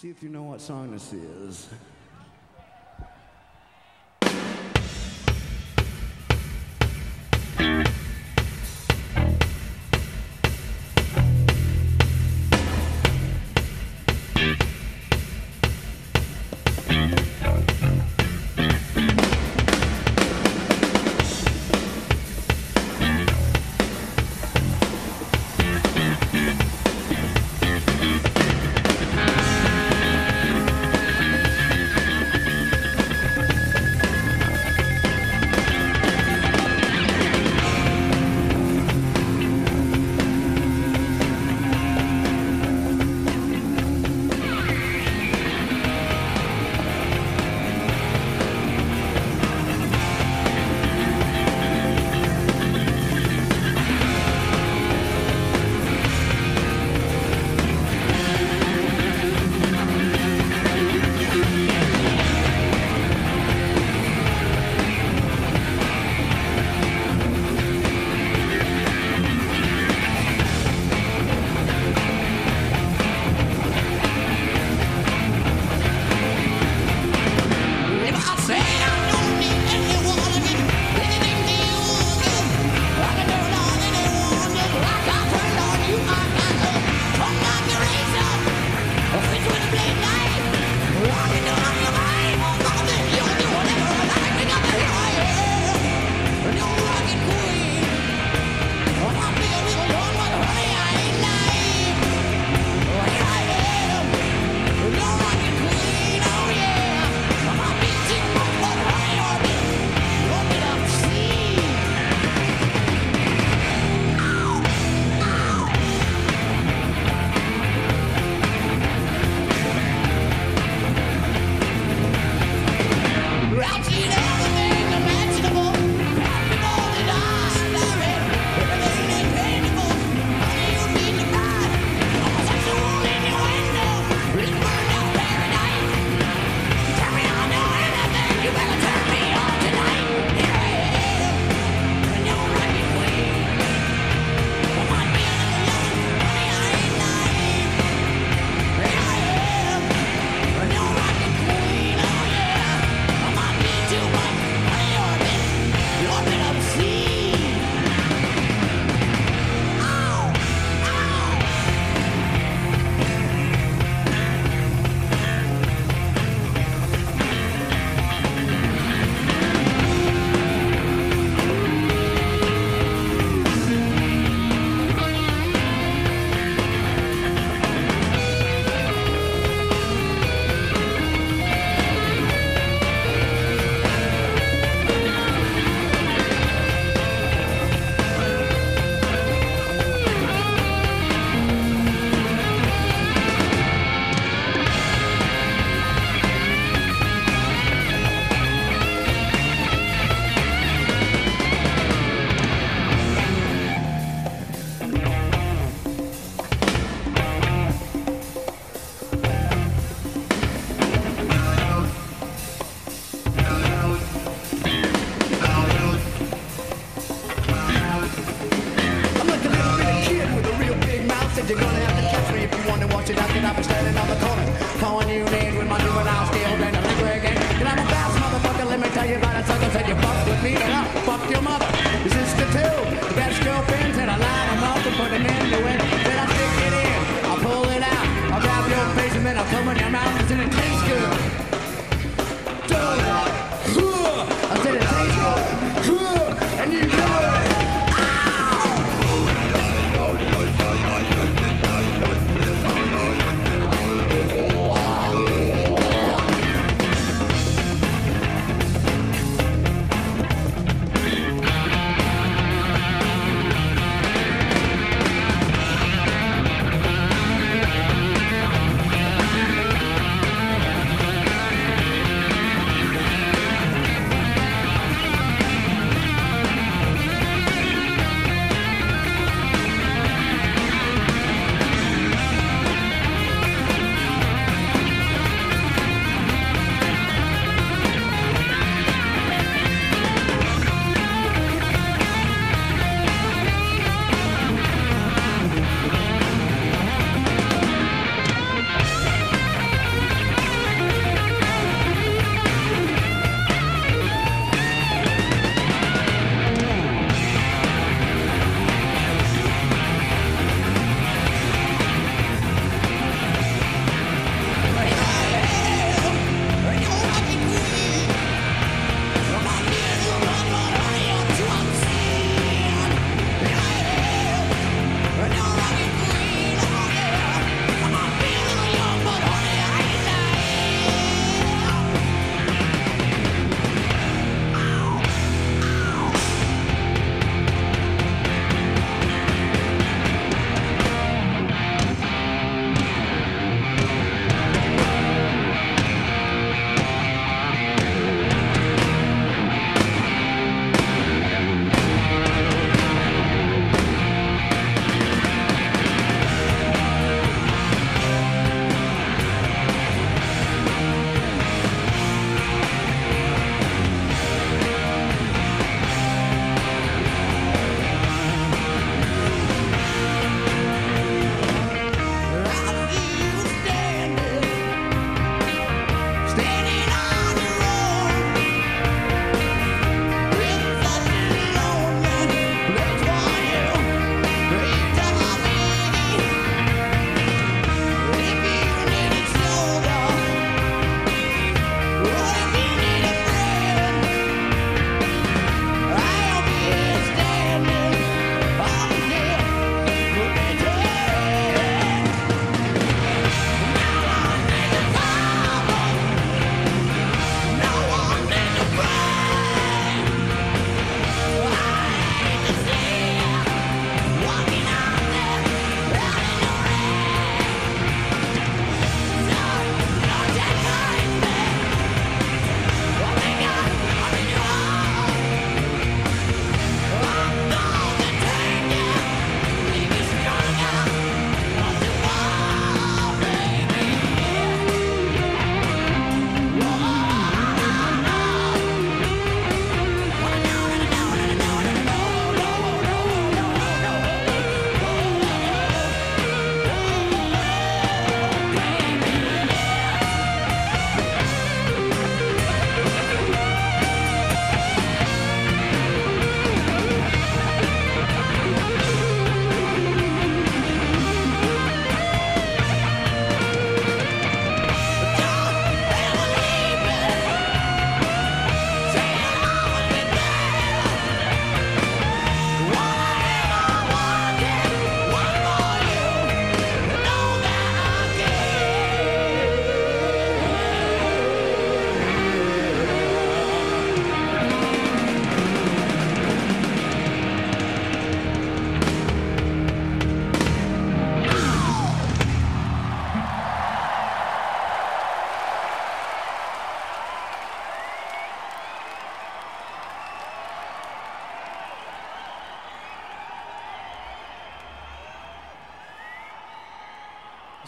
See if you know what song this is.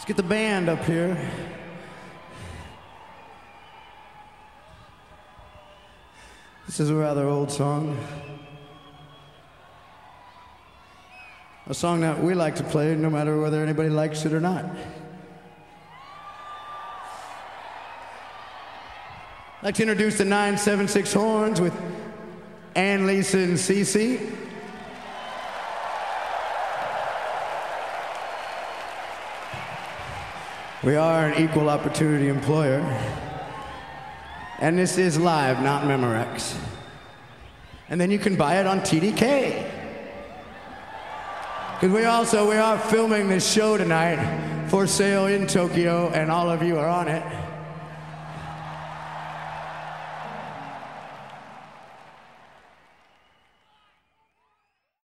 Let's get the band up here. This is a rather old song. A song that we like to play no matter whether anybody likes it or not. I'd like to introduce the 976 Horns with Ann, Leeson and We are an equal opportunity employer. And this is live, not Memorex. And then you can buy it on TDK. Because we also we are filming this show tonight for sale in Tokyo, and all of you are on it.